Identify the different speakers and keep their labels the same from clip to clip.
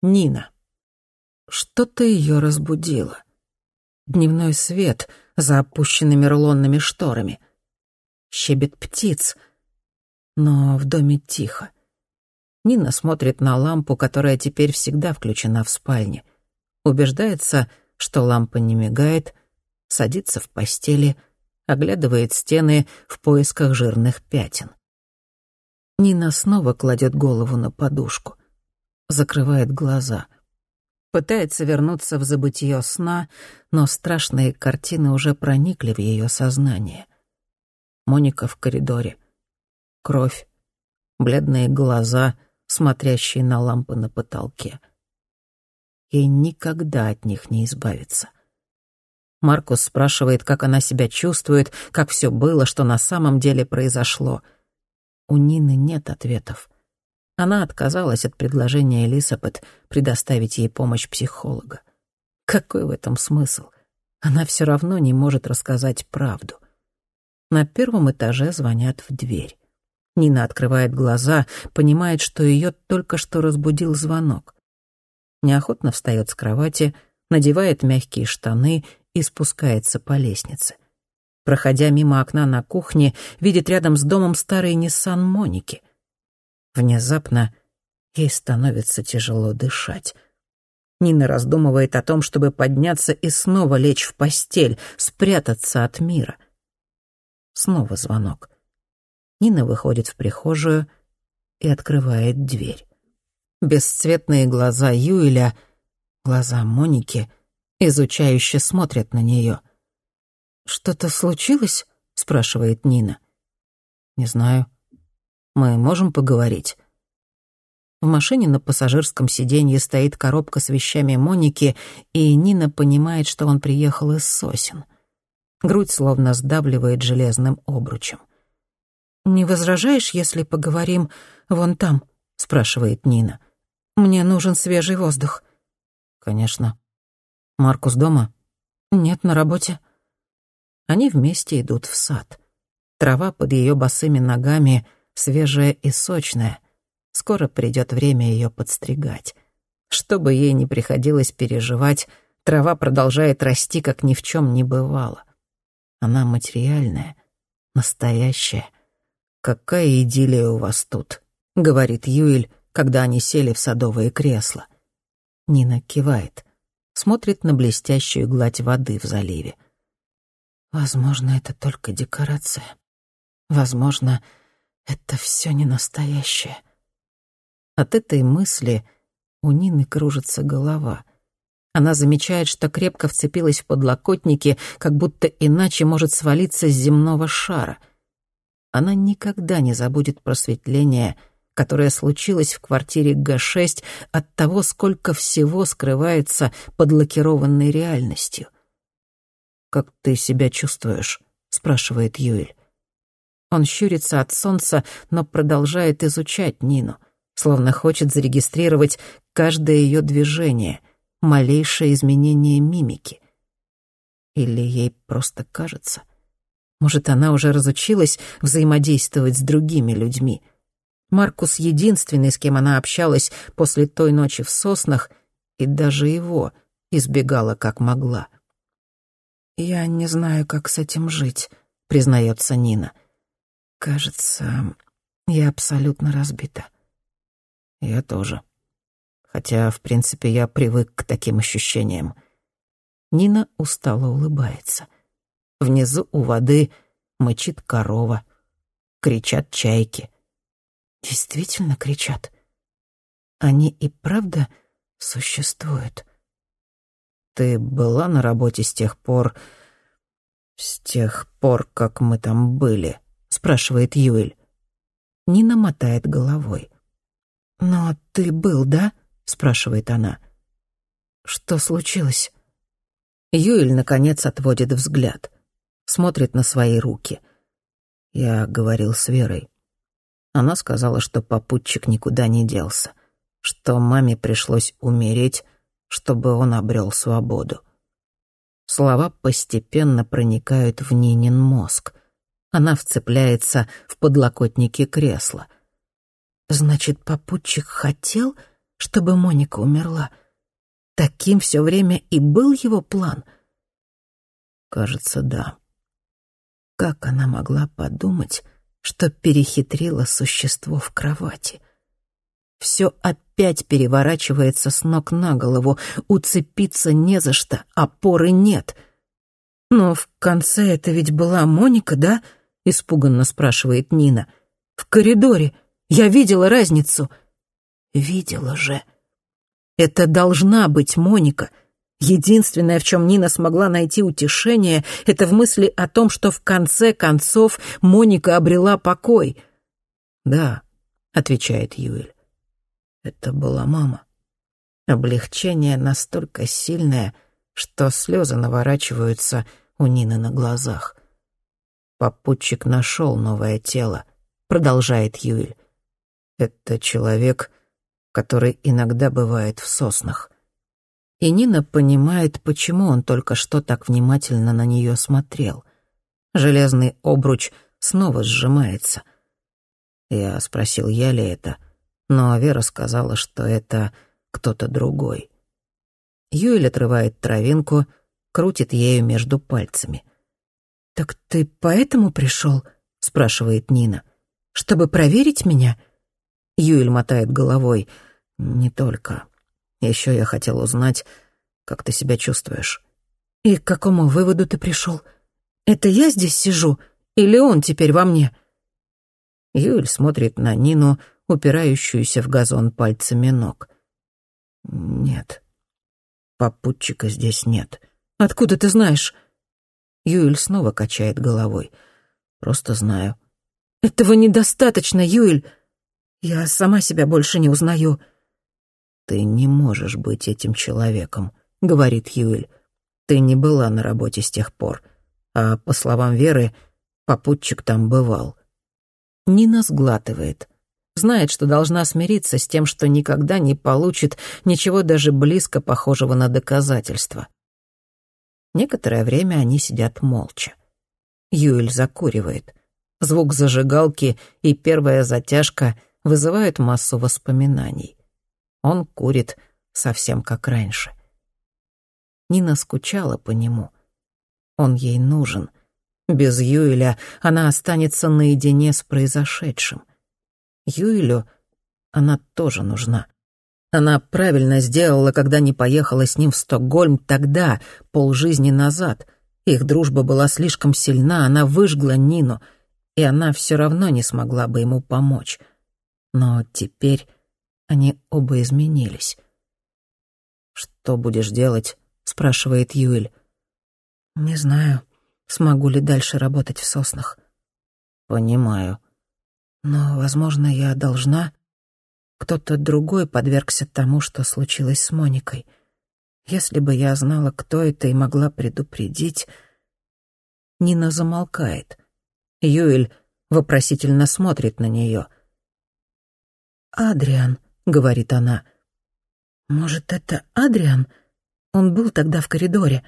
Speaker 1: Нина. Что-то ее разбудило. Дневной свет за опущенными рулонными шторами. Щебет птиц. Но в доме тихо. Нина смотрит на лампу, которая теперь всегда включена в спальне. Убеждается, что лампа не мигает, садится в постели, оглядывает стены в поисках жирных пятен. Нина снова кладет голову на подушку закрывает глаза. Пытается вернуться в забытье сна, но страшные картины уже проникли в ее сознание. Моника в коридоре. Кровь. Бледные глаза, смотрящие на лампы на потолке. Ей никогда от них не избавиться. Маркус спрашивает, как она себя чувствует, как все было, что на самом деле произошло. У Нины нет ответов. Она отказалась от предложения Элисабет предоставить ей помощь психолога. Какой в этом смысл? Она все равно не может рассказать правду. На первом этаже звонят в дверь. Нина открывает глаза, понимает, что ее только что разбудил звонок. Неохотно встает с кровати, надевает мягкие штаны и спускается по лестнице. Проходя мимо окна на кухне, видит рядом с домом старый Ниссан Моники. Внезапно ей становится тяжело дышать. Нина раздумывает о том, чтобы подняться и снова лечь в постель, спрятаться от мира. Снова звонок. Нина выходит в прихожую и открывает дверь. Бесцветные глаза Юэля, глаза Моники, изучающе смотрят на нее. «Что-то случилось?» — спрашивает Нина. «Не знаю», мы можем поговорить?» В машине на пассажирском сиденье стоит коробка с вещами Моники, и Нина понимает, что он приехал из сосен. Грудь словно сдавливает железным обручем. «Не возражаешь, если поговорим вон там?» — спрашивает Нина. «Мне нужен свежий воздух». «Конечно». «Маркус дома?» «Нет, на работе». Они вместе идут в сад. Трава под ее босыми ногами — свежая и сочная. Скоро придет время ее подстригать. Что бы ей ни приходилось переживать, трава продолжает расти, как ни в чем не бывало. Она материальная, настоящая. «Какая идиллия у вас тут», — говорит Юэль, когда они сели в садовые кресла. Нина кивает, смотрит на блестящую гладь воды в заливе. Возможно, это только декорация. Возможно, это все не настоящее. От этой мысли у Нины кружится голова. Она замечает, что крепко вцепилась в подлокотники, как будто иначе может свалиться с земного шара. Она никогда не забудет просветление, которое случилось в квартире Г-6 от того, сколько всего скрывается под лакированной реальностью. «Как ты себя чувствуешь?» — спрашивает Юэль. Он щурится от солнца, но продолжает изучать Нину, словно хочет зарегистрировать каждое ее движение, малейшее изменение мимики. Или ей просто кажется. Может, она уже разучилась взаимодействовать с другими людьми. Маркус — единственный, с кем она общалась после той ночи в соснах, и даже его избегала как могла. «Я не знаю, как с этим жить», — признается Нина. — Кажется, я абсолютно разбита. Я тоже. Хотя, в принципе, я привык к таким ощущениям. Нина устало улыбается. Внизу у воды мычит корова. Кричат чайки. Действительно кричат. Они и правда существуют. Ты была на работе с тех пор... С тех пор, как мы там были? — спрашивает Юэль. Нина мотает головой. «Но ты был, да?» — спрашивает она. «Что случилось?» Юэль, наконец, отводит взгляд. Смотрит на свои руки. Я говорил с Верой. Она сказала, что попутчик никуда не делся, что маме пришлось умереть, чтобы он обрел свободу. Слова постепенно проникают в Нинин мозг. Она вцепляется в подлокотники кресла. «Значит, попутчик хотел, чтобы Моника умерла? Таким все время и был его план?
Speaker 2: Кажется, да.
Speaker 1: Как она могла подумать, что перехитрила существо в кровати? Все опять переворачивается с ног на голову, уцепиться не за что, опоры нет. «Но в конце это ведь была Моника, да?» — испуганно спрашивает Нина. «В коридоре. Я видела разницу». «Видела же». Это должна быть Моника. Единственное, в чем Нина смогла найти утешение, это в мысли о том, что в конце концов Моника обрела покой.
Speaker 2: «Да», — отвечает Юэль. Это была мама. Облегчение настолько сильное, что слезы наворачиваются у Нины на глазах. Попутчик нашел новое тело, продолжает Юэль. Это человек, который иногда бывает в соснах. И Нина понимает, почему он только что так внимательно на нее смотрел. Железный обруч снова сжимается. Я спросил, я ли это, но Вера сказала, что это кто-то другой. Юэль отрывает травинку, крутит ею между пальцами.
Speaker 1: «Так ты поэтому пришел?» — спрашивает Нина. «Чтобы проверить меня?»
Speaker 2: Юэль мотает головой. «Не только. Еще я хотел узнать, как ты себя чувствуешь».
Speaker 1: «И к какому выводу ты пришел? Это я здесь сижу? Или он теперь во мне?»
Speaker 2: Юэль смотрит на Нину, упирающуюся в газон пальцами ног. «Нет. Попутчика здесь нет».
Speaker 1: «Откуда ты знаешь?»
Speaker 2: Юэль снова качает головой. «Просто знаю».
Speaker 1: «Этого недостаточно, Юэль. Я сама себя больше не узнаю».
Speaker 2: «Ты не можешь быть этим человеком», — говорит Юэль. «Ты не была на работе с тех пор. А, по словам Веры, попутчик там бывал».
Speaker 1: Нина сглатывает. Знает, что должна смириться с тем, что никогда не получит ничего даже близко похожего на доказательство. Некоторое время они сидят молча. Юэль закуривает. Звук зажигалки и первая затяжка вызывают массу воспоминаний. Он курит совсем как раньше. Нина скучала по нему. Он ей нужен. Без Юэля она останется наедине с произошедшим. Юэлю она тоже нужна. Она правильно сделала, когда не поехала с ним в Стокгольм тогда, полжизни назад. Их дружба была слишком сильна, она выжгла Нину, и она все равно не смогла бы ему помочь. Но теперь они оба изменились.
Speaker 2: «Что будешь делать?» — спрашивает Юэль.
Speaker 1: «Не знаю, смогу ли дальше работать в соснах».
Speaker 2: «Понимаю».
Speaker 1: «Но, возможно, я должна...» Кто-то другой подвергся тому, что случилось с Моникой. Если бы я знала, кто это, и могла предупредить... Нина замолкает. Юэль вопросительно смотрит на нее. «Адриан», — говорит она. «Может, это Адриан? Он был тогда в коридоре».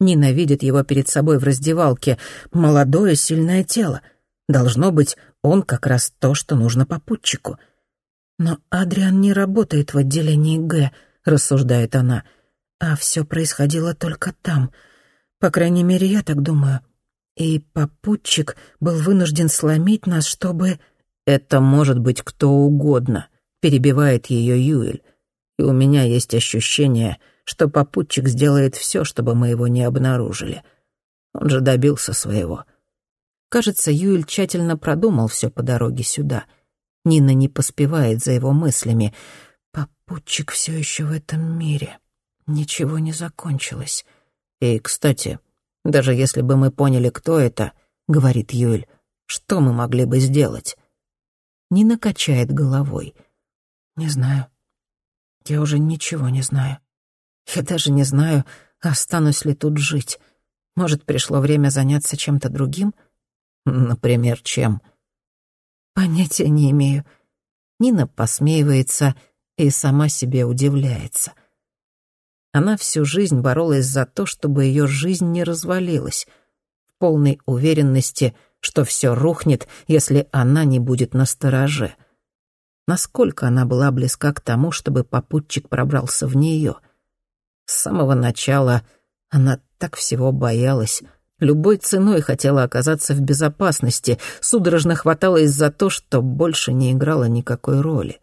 Speaker 1: Нина видит его перед собой в раздевалке. Молодое, сильное тело. Должно быть, он как раз то, что нужно попутчику — «Но Адриан не работает в отделении Г», — рассуждает она. «А все происходило только там. По крайней мере, я так думаю. И попутчик был вынужден сломить нас, чтобы...»
Speaker 2: «Это может быть кто угодно», — перебивает ее Юэль. «И у меня есть ощущение, что попутчик сделает все, чтобы мы его не обнаружили. Он же добился своего». Кажется, Юэль тщательно продумал все по дороге сюда — Нина не поспевает за его мыслями. «Попутчик все еще в этом мире. Ничего не закончилось». «И, кстати, даже если бы мы поняли, кто это, — говорит Юэль, — что мы могли бы сделать?» Нина качает головой.
Speaker 1: «Не знаю. Я уже ничего не знаю. Я даже не знаю, останусь ли тут жить. Может, пришло время заняться чем-то другим?»
Speaker 2: «Например, чем?»
Speaker 1: Понятия не имею. Нина посмеивается и сама себе удивляется. Она всю жизнь боролась за то, чтобы ее жизнь не развалилась, в полной уверенности, что все рухнет, если она не будет на стороже.
Speaker 2: Насколько она была близка к тому, чтобы попутчик пробрался в нее. С самого начала она так всего боялась, любой ценой хотела оказаться в безопасности, судорожно хваталась за то, что больше не играла никакой роли.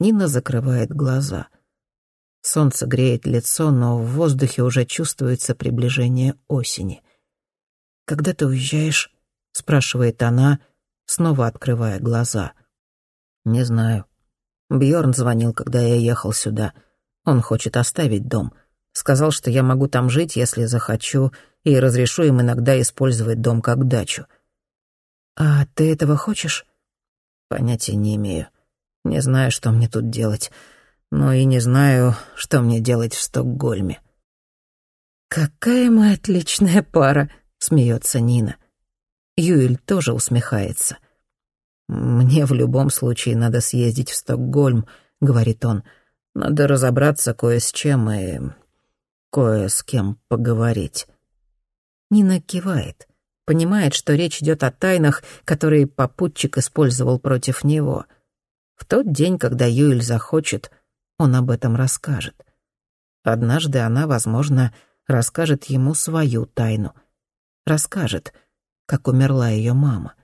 Speaker 2: Нина закрывает глаза. Солнце греет лицо, но в воздухе уже чувствуется приближение осени. «Когда ты уезжаешь?» — спрашивает она, снова открывая глаза. «Не знаю. Бьорн звонил, когда я ехал сюда. Он хочет оставить дом. Сказал, что я могу там жить, если захочу, и разрешу им иногда использовать дом как дачу. «А ты этого хочешь?» «Понятия не имею. Не знаю, что мне тут делать. Но и не знаю, что мне делать в Стокгольме».
Speaker 1: «Какая мы отличная пара!» — смеется Нина. Юэль тоже усмехается.
Speaker 2: «Мне в любом случае надо съездить в Стокгольм», — говорит он. «Надо разобраться кое с чем и кое с кем поговорить».
Speaker 1: Нина кивает, понимает, что речь идет о тайнах, которые попутчик использовал против него. В тот день, когда Юэль захочет, он об этом расскажет. Однажды она, возможно, расскажет ему свою тайну. Расскажет, как умерла ее мама.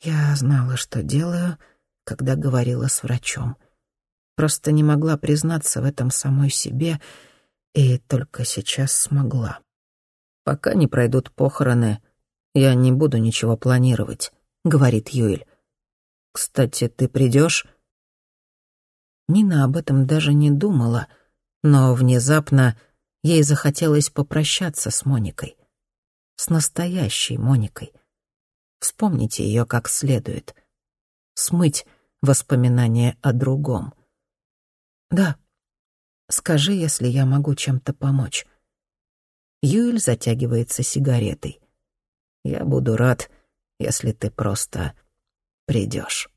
Speaker 1: Я знала, что делаю, когда говорила с врачом. Просто не могла признаться в этом самой себе, и только сейчас смогла.
Speaker 2: «Пока не пройдут похороны, я не буду ничего планировать», — говорит Юэль. «Кстати, ты придешь?
Speaker 1: Нина об этом даже не думала, но внезапно ей захотелось попрощаться с Моникой. С настоящей Моникой. Вспомните ее как следует. Смыть воспоминания о другом. «Да, скажи, если я могу чем-то помочь». Юэль затягивается сигаретой. «Я буду рад, если ты просто придешь».